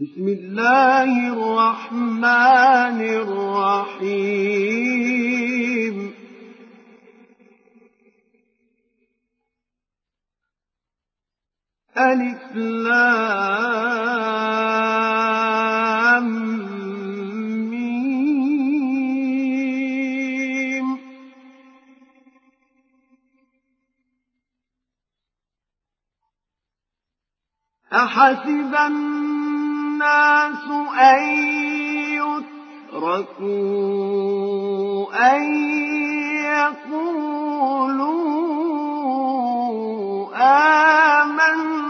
بسم الله الرحمن الرحيم. ألف لام أحسب الناس أن يتركوا أن يقولوا آمنا.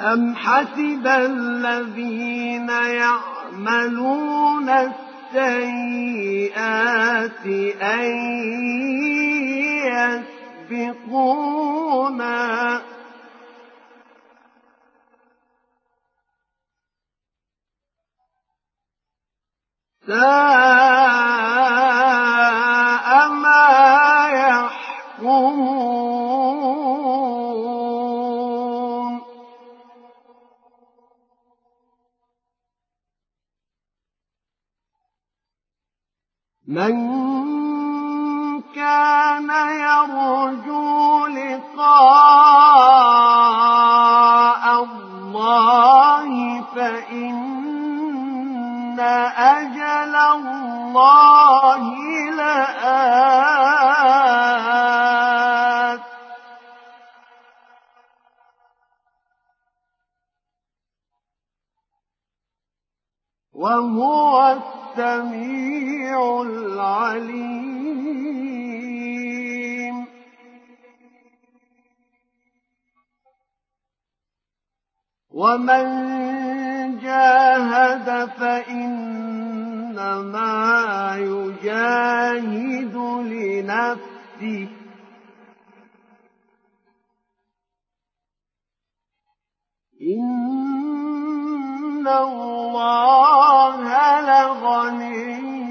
أم حسب الذين يعملون السيئات أن يسبقونا ساء من كان يرجو لقاء الله فإن أجل الله لآت وهو السميع العليم. ومن جاهد فإنما يجاهد لنفسه. إن الله لغني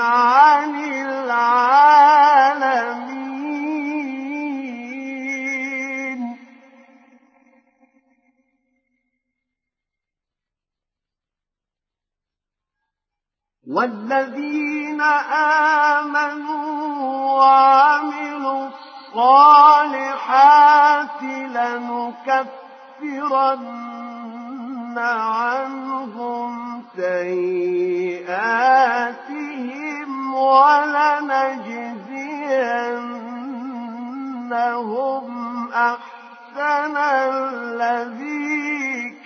عن العالمين. والذين آمنوا وعملوا الصالحات لنكفرن عنهم سيئاتهم ولنجزينهم أحسن الذي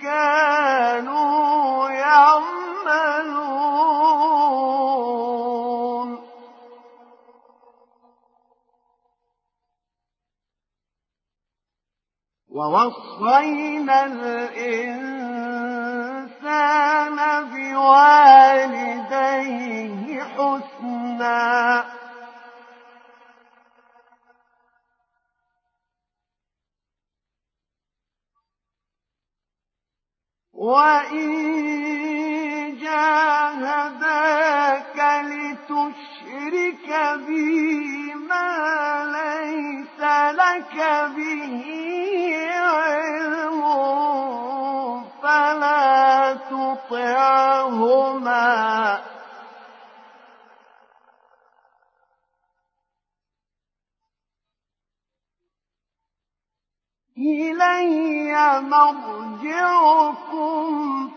كانوا يعملون. ووصينا الإنسان بوالديه وإن جاهداك لتشرك بي ما ليس لك به علم فلا تطعهما إلي مرجعكم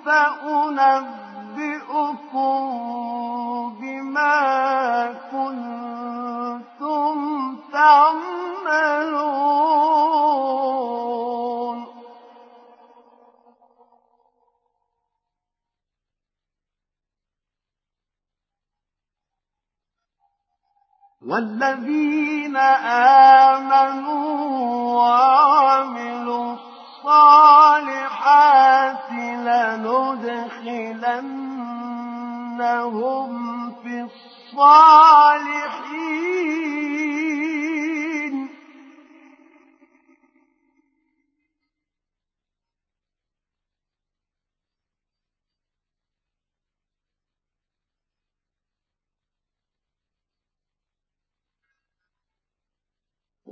فأنبئكم بما كنتم تعملون. والذين آمنوا وعملوا الصالحات لندخلنهم في الصالحين.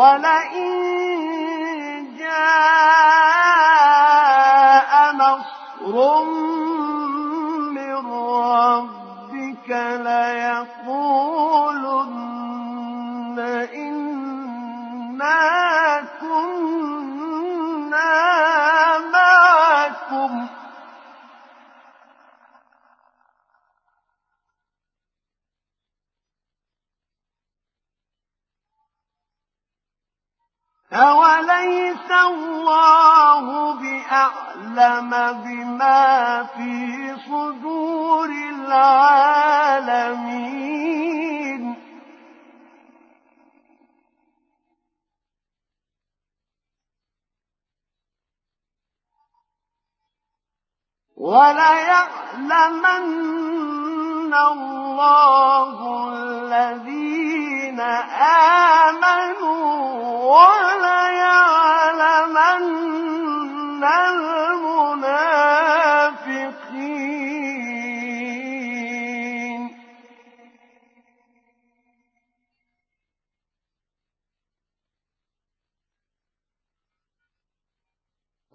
ولئن أوليس الله بأعلم بما في صدور العالمين وليعلمن الله الذين آمنوا وليعلمن المنافقين.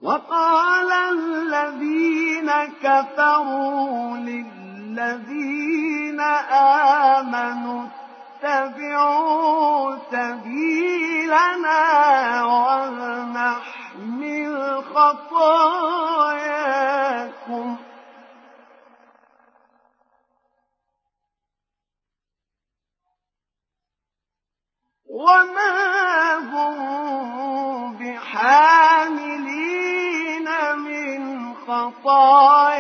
وقال الذين كفروا للذين آمنوا اتبعوا سبيلنا ولنحمل خطاياكم وما هم بحاملين من خطاياهم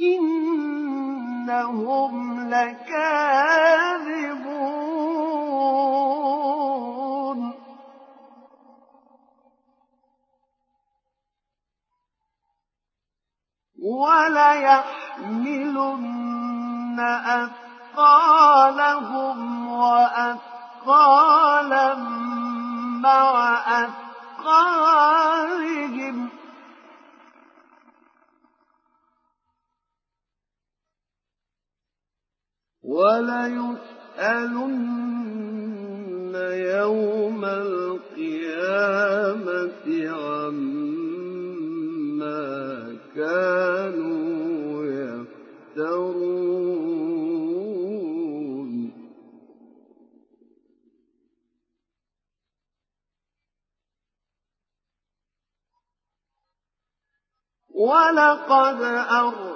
إنهم لكاذبون وليحملن أثقالهم وأثقالا مع أثقالهم وليسألن يوم القيامة عما كانوا يفترون. ولقد أرسلنا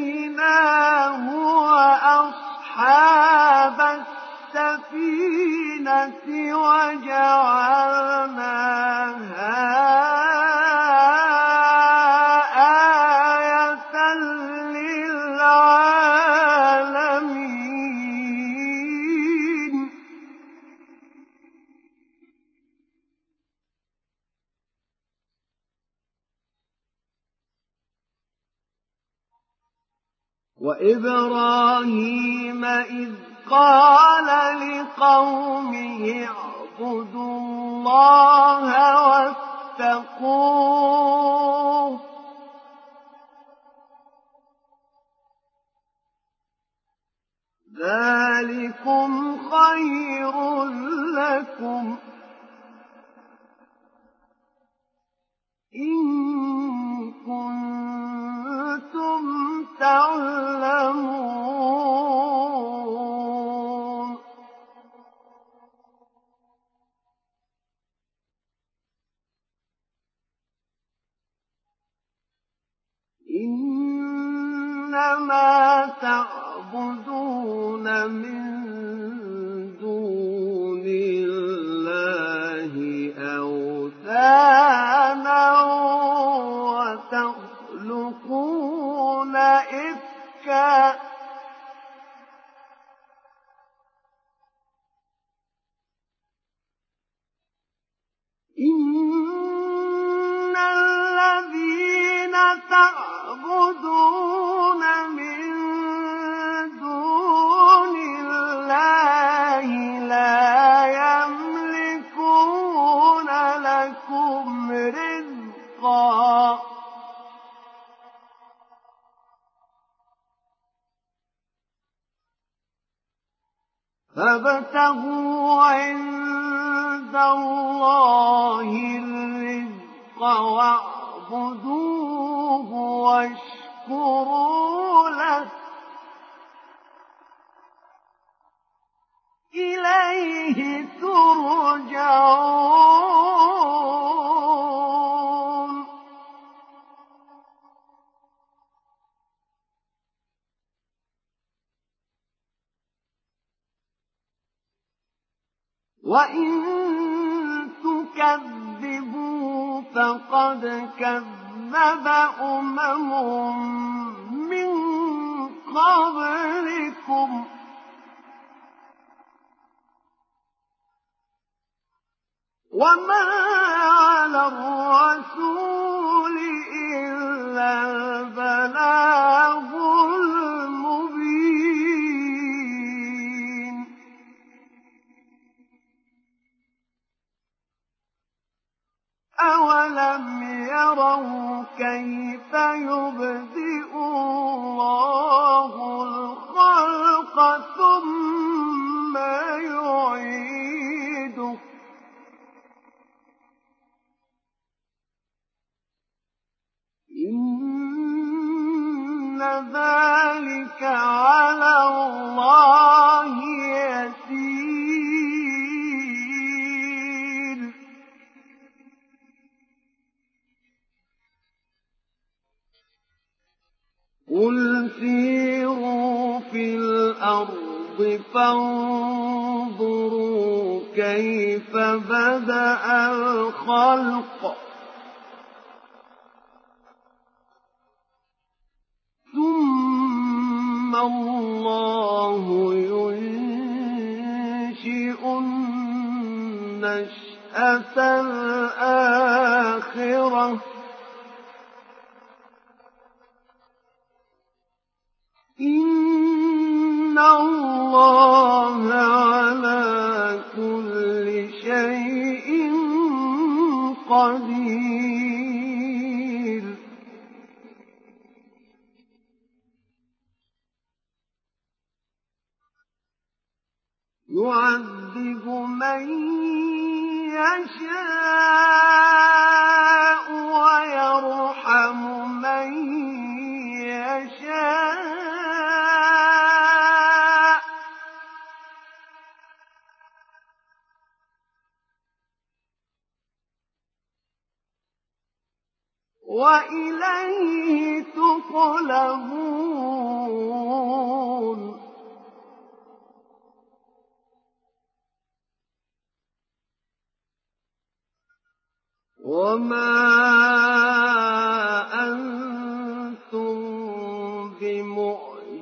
فأنجيناه وأصحاب السفينة وجعلناها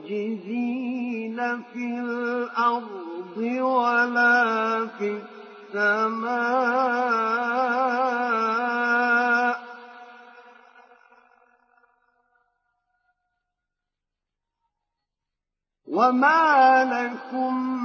بمعجزين في الأرض ولا في السماء وما لكم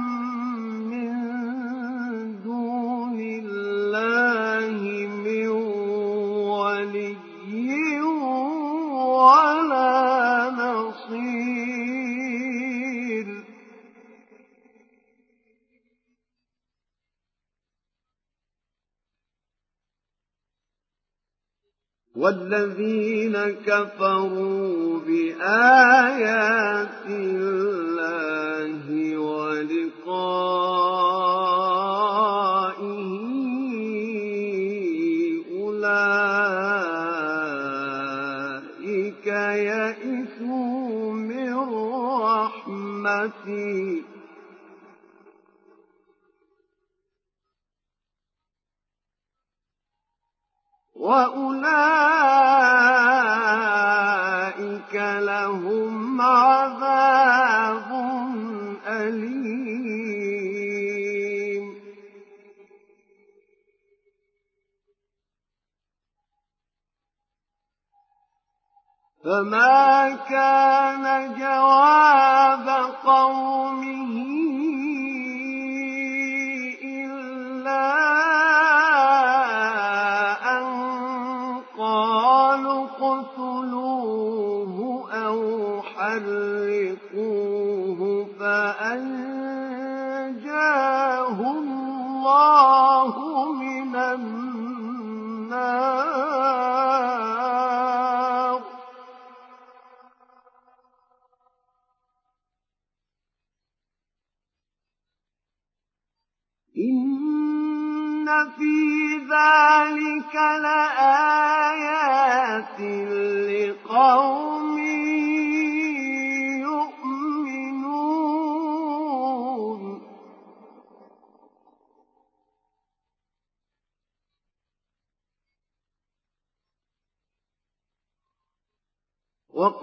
والذين كفروا بآيات الله ولقائه أولئك يئسوا من رحمتي. وأولئك لهم عذاب أليم فما كان جواب قومه فأنجاه الله من النار إن في ذلك لآيات لقوم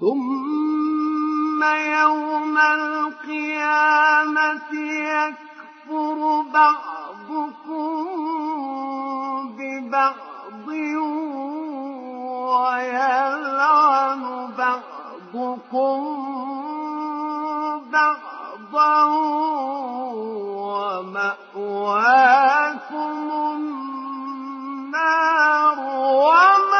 ثم يوم القيامة يكفر بعضكم ببعض ويلعن بعضكم بعضا ومأواكم النار وما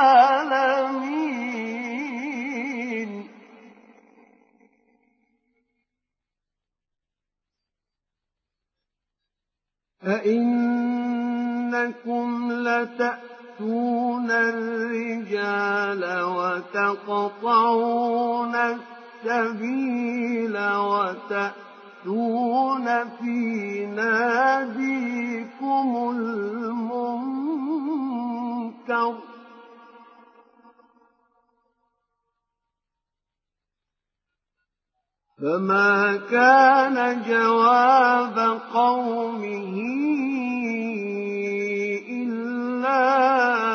أئنكم لتأتون الرجال وتقطعون السبيل وتأتون في ناديكم المنكر. فما كان جواب قومه إلا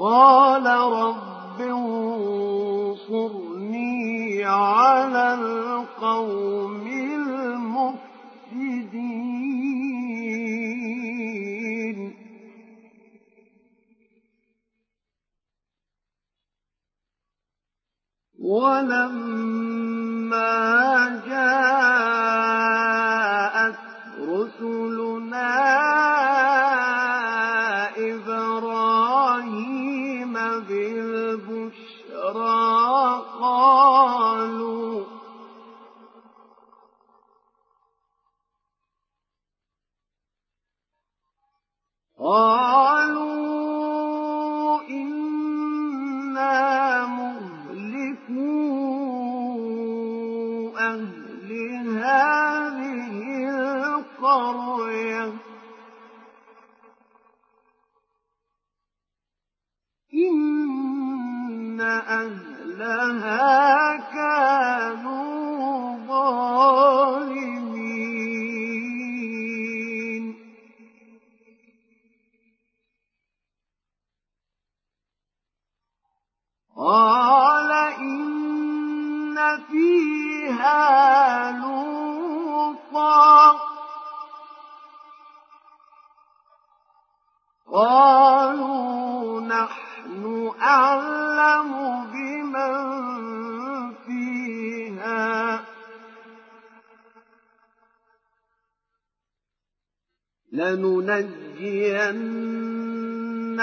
قال رب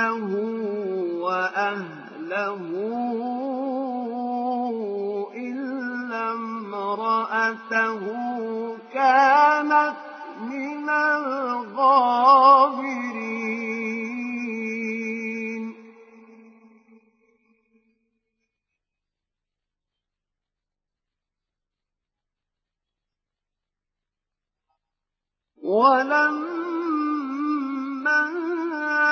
لننجينه وأهله إلا امرأته كانت من الغابرين. ولما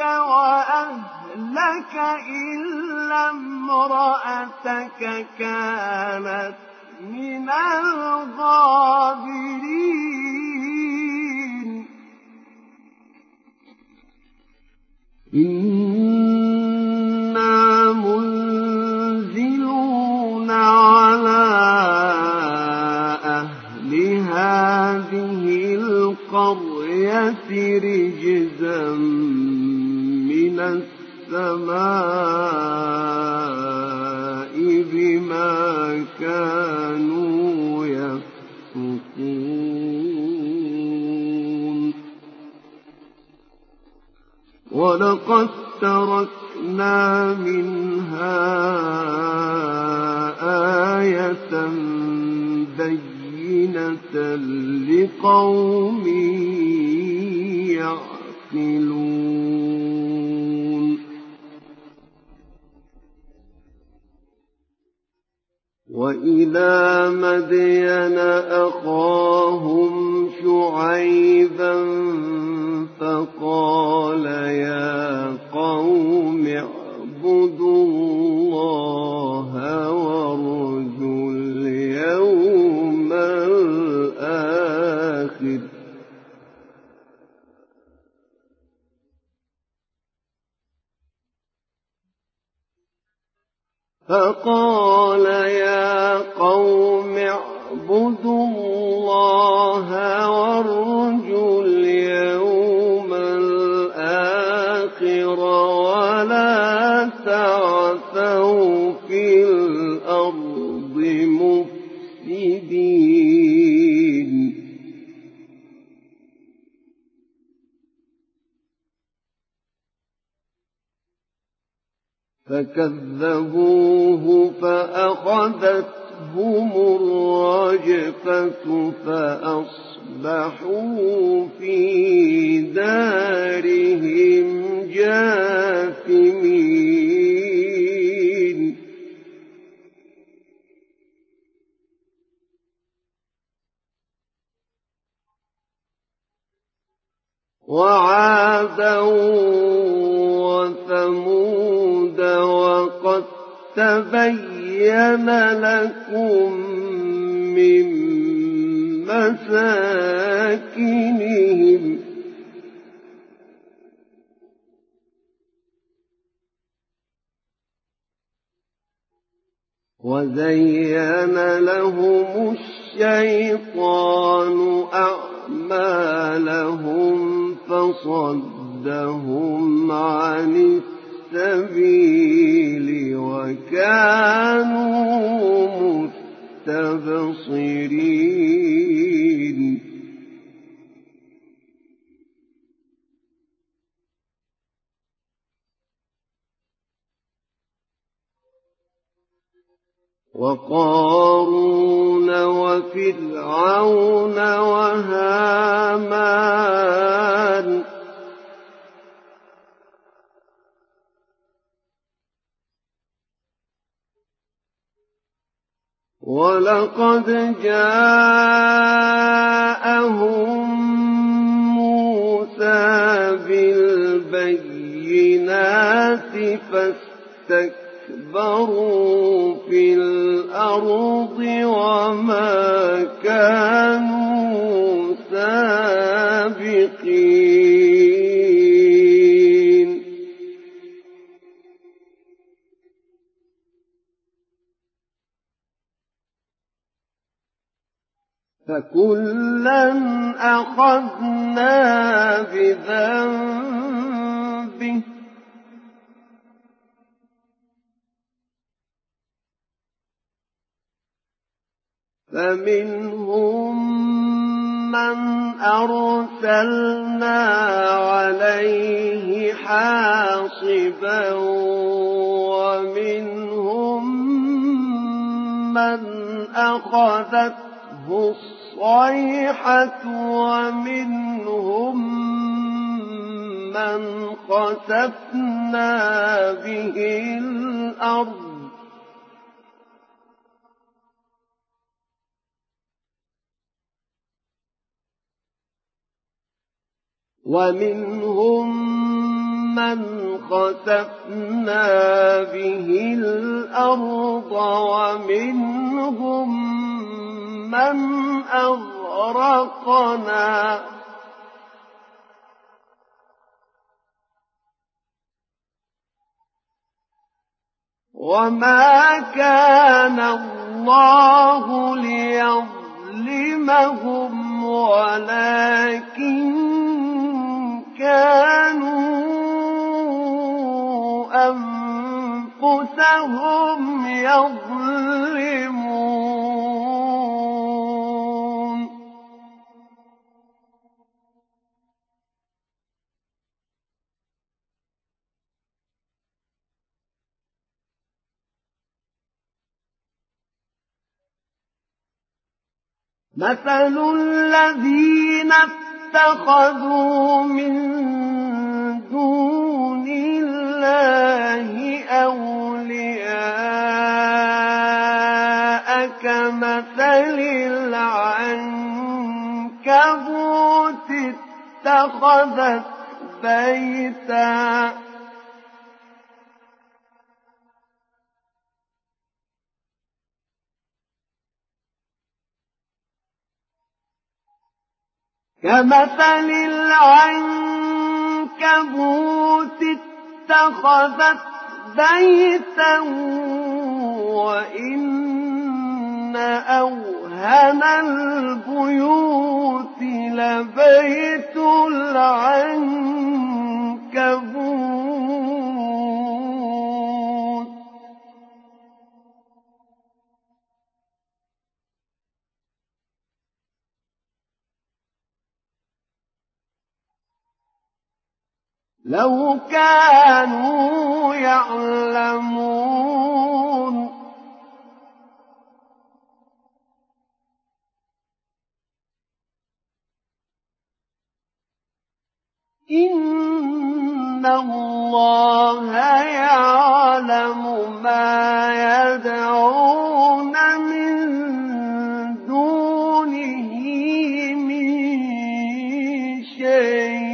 وأهلك إلا امرأتك كانت من الغابرين. القرية رجزا من السماء بما كانوا يفسقون. ولقد وعادا وثمود وقد تبين لكم من مساكنهم. وزين لهم الشيطان أعمالهم فصدهم عن السبيل وكانوا مستبصرين. وقارون وفرعون وهامان. ولقد جاءهم موسى بالبينات فاستكبروا في الأرض وما كانوا سابقين فكلا أخذنا بذنبه فمنهم من أرسلنا عليه حاصبا ومنهم من أخذته الصيحة ومنهم من خسفنا به الأرض ومنهم من خسفنا به الأرض ومنهم من أغرقنا. وما كان الله ليظلمهم ولكن كانوا أنفسهم يظلمون. مثل الذين اتخذوا من دون الله أولياء كمثل العنكبوت اتخذت بيتا. كمثل العنكبوت اتخذت بيتا وإن أوهن البيوت لبيت العنكبوت. لو كانوا يعلمون. إن الله يعلم ما يدعون من دونه من شيء.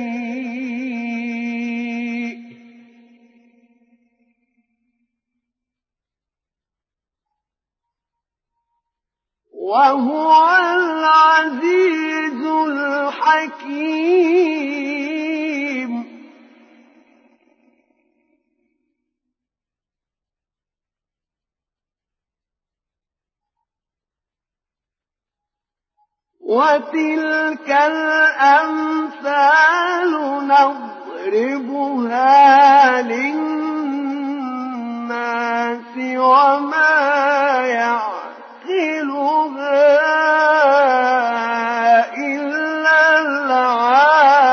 وهو العزيز الحكيم. وتلك الأمثال نضربها للناس وما إلا العالمون.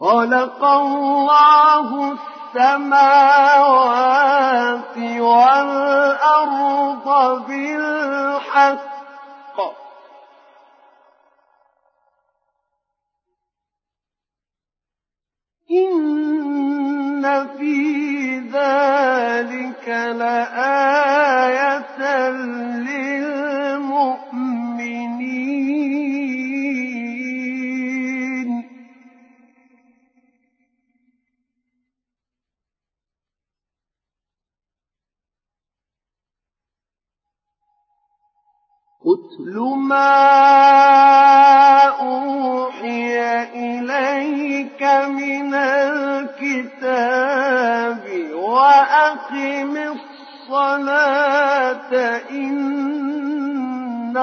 خلق الله السماوات والأرض بالحق. إن في ذلك لآية للمؤمنين. اتل ما أوحي إليك من الكتاب وأقم الصلاة إن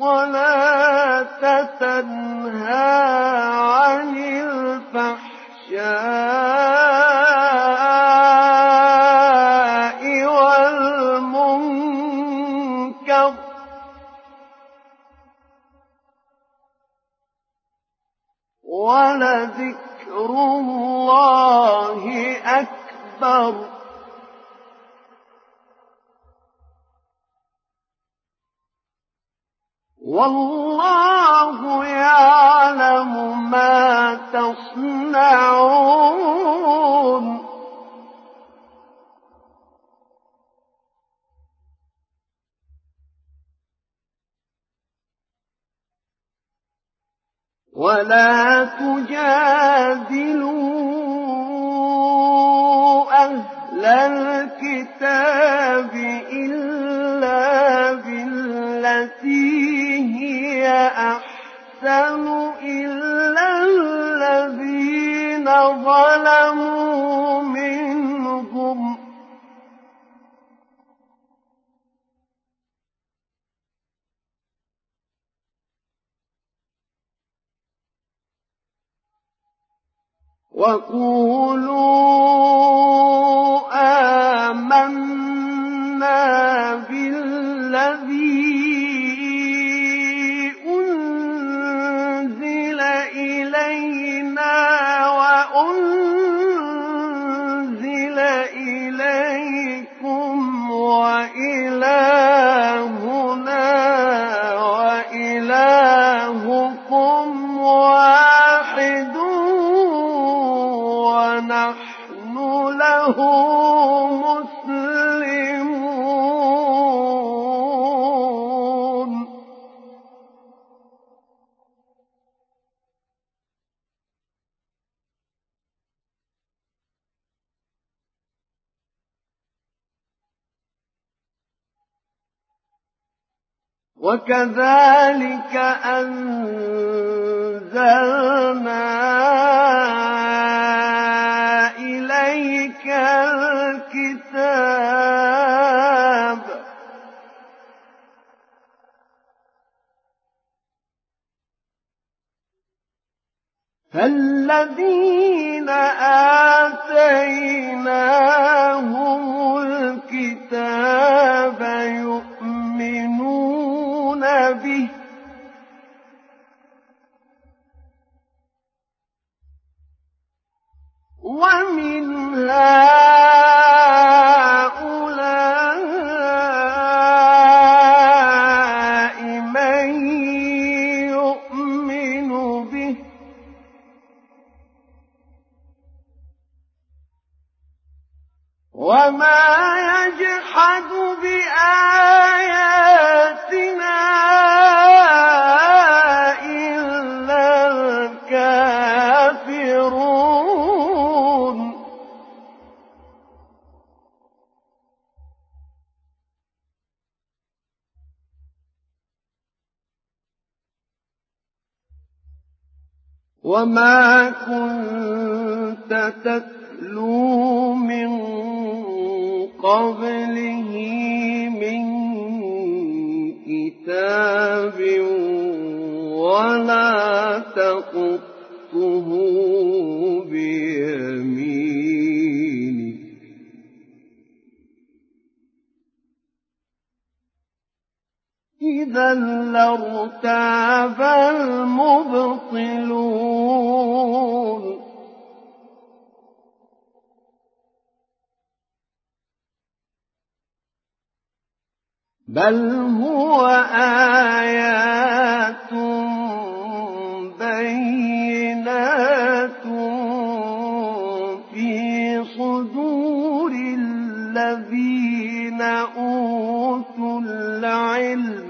الصلاة تنهى عن الفحشاء أكبر والله يعلم ما تصنعون. ولا تجادلوا أهل الكتاب إلا بالتي هي أحسن إلا الذين ظلموا منهم وقولوا آمنا بالذي وكذلك يجحد بآياتنا إلا الكافرون. وما كنت تتلو من قبله إذا لارتاب المبطلون. بل هو آيات بينات في صدور الذين أوتوا العلم.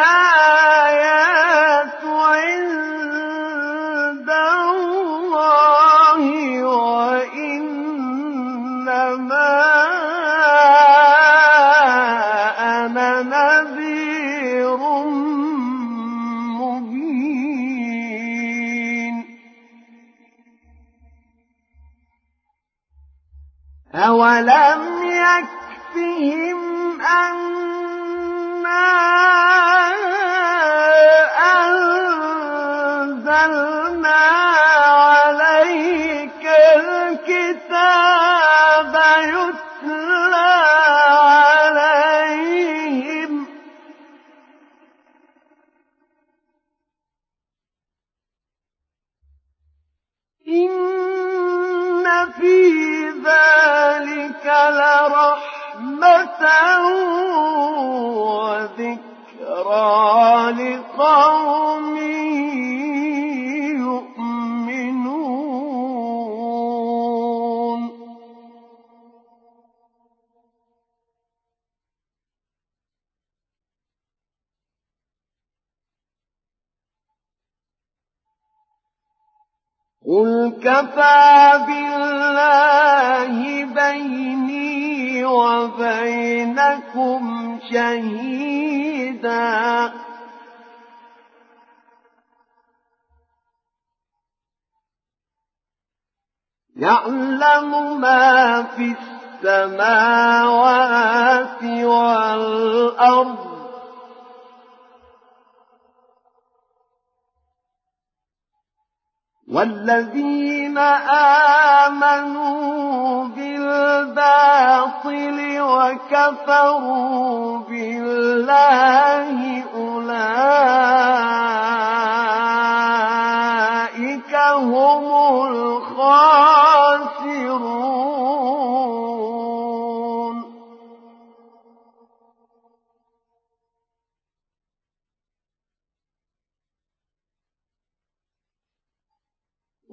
آ قل كفى بالله بيني وبينكم شهيدا يعلم ما في السماوات والأرض والذين آمنوا بالباطل وكفروا بالله أولئك هم الخاسرون.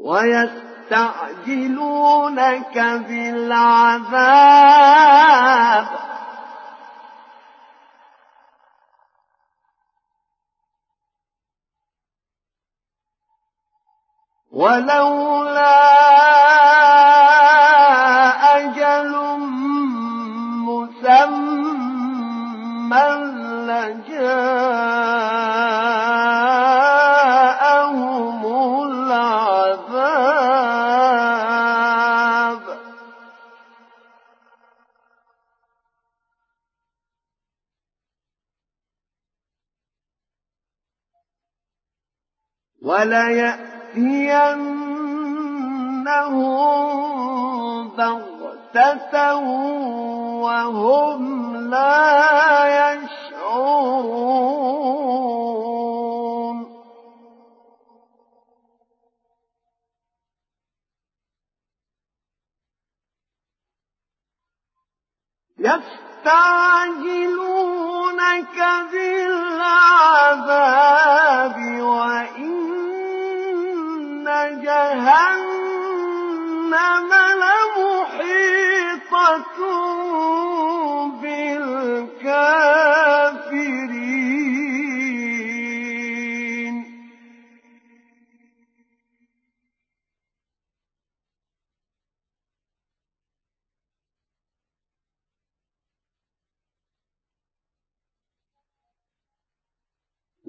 ويستعجلونك بالعذاب. ولولا أجل مسمى لجاءهم وليأتينهم بغتة وهم لا يشعرون. يستعجلونك بالعذاب وإن جهنم لمحيطة بالكافرين.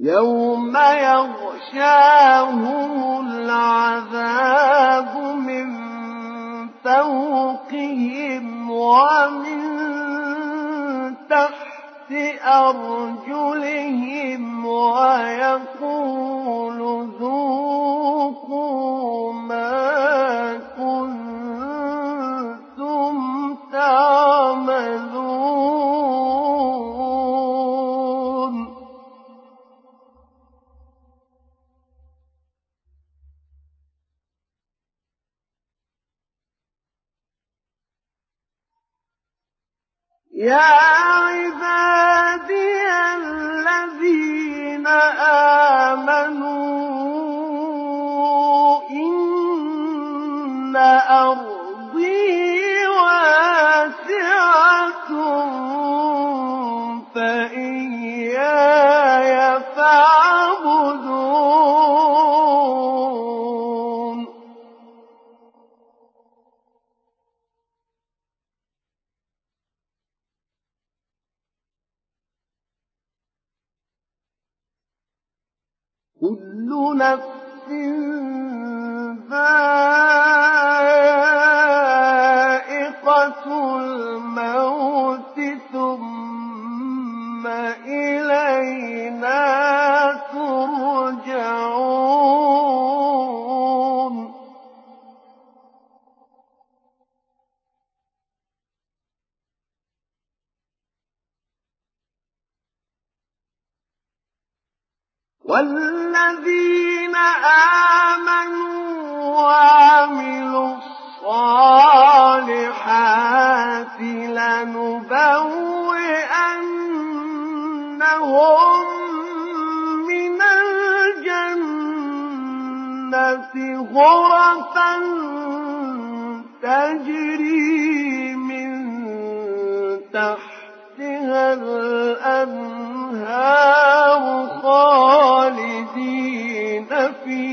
يوم يغشاهم العذاب من فوقهم ومن تحت أرجلهم ويقول ذوقوا ما كنتم تعملون يا عبادي الذين آمنوا إن أرضي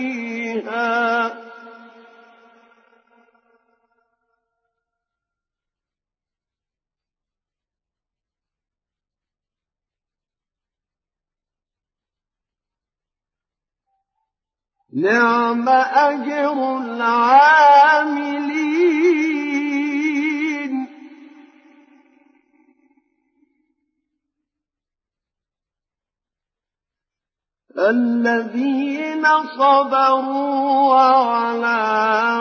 فيها. نعم أجر العاملين. الذين صبروا وعلى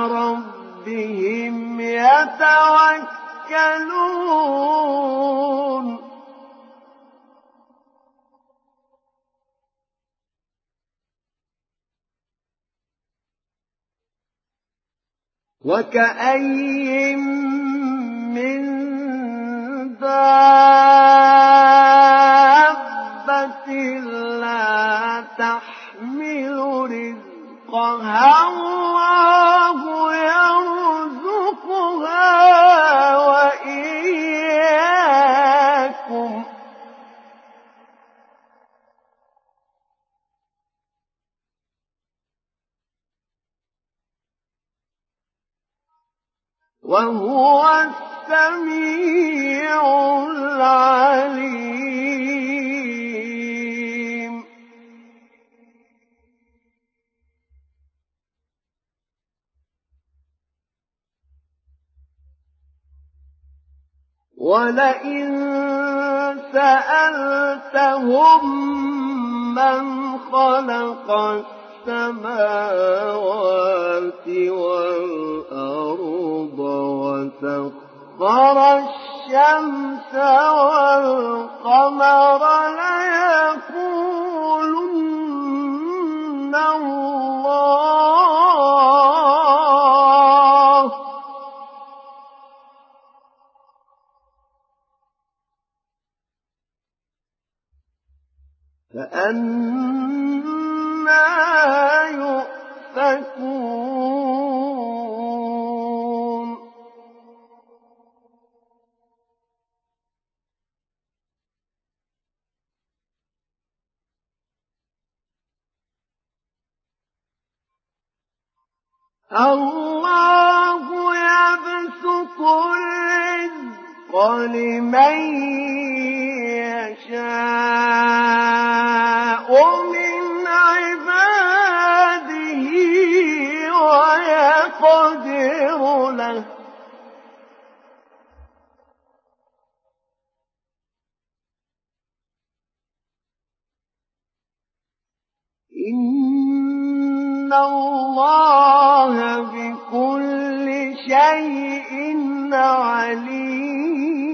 ربهم يتوكلون. وكأي من دابة تحمل رزقها الله يرزقها وإياكم. وهو السميع العليم. ولئن سألتهم من خلق السماوات والأرض وسخر الشمس والقمر ليقولن الله فأنا يؤفكون الله يبسط الرزق لمن يشاء من عباده ويقدر له. إن الله بكل شيء عليم.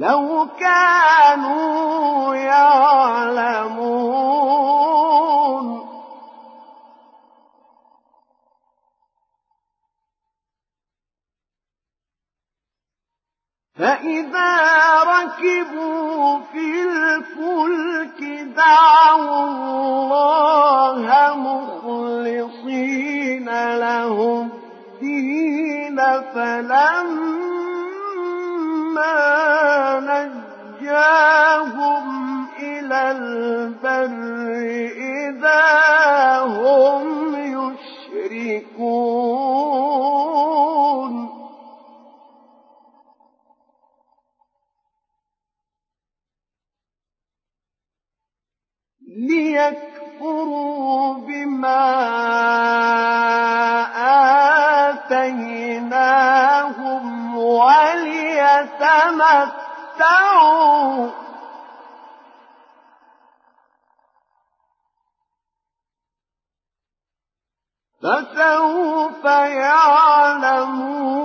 لو كانوا يعلمون. فإذا ركبوا في الفلك دعوا الله مخلصين له الدين فلما نجاهم إلى البر إذا هم يشركون ليكفروا بما آتيناهم وليتمتعوا فسوف يعلمون.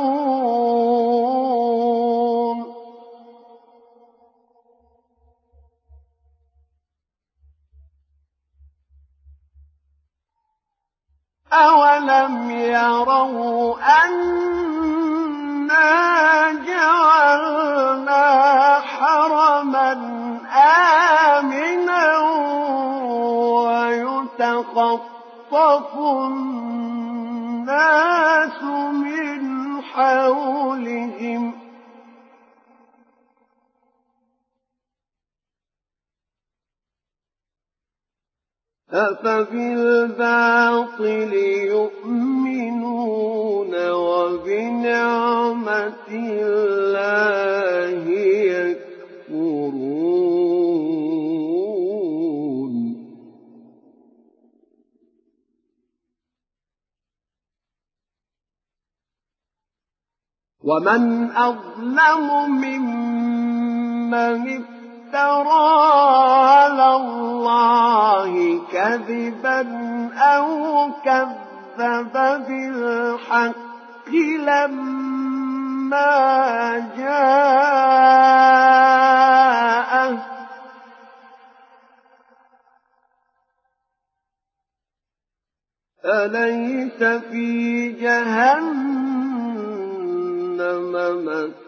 أولم يروا أنا جعلنا حرما آمنا ويتخطف الناس من حولهم أفبالباطل يؤمنون وبنعمة الله يكفرون. ومن أظلم ممن افترى على الله كذبا أو كذب بالحق لما جاءه. أليس في جهنم للكافرين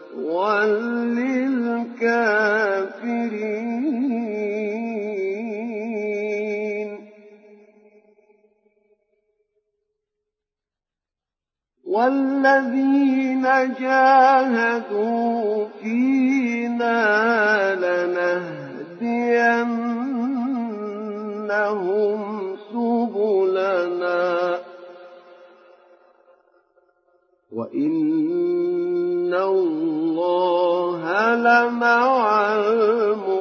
والذين جاهدوا فينا لنهدينهم سبلنا. وإن الله لمع المحسنين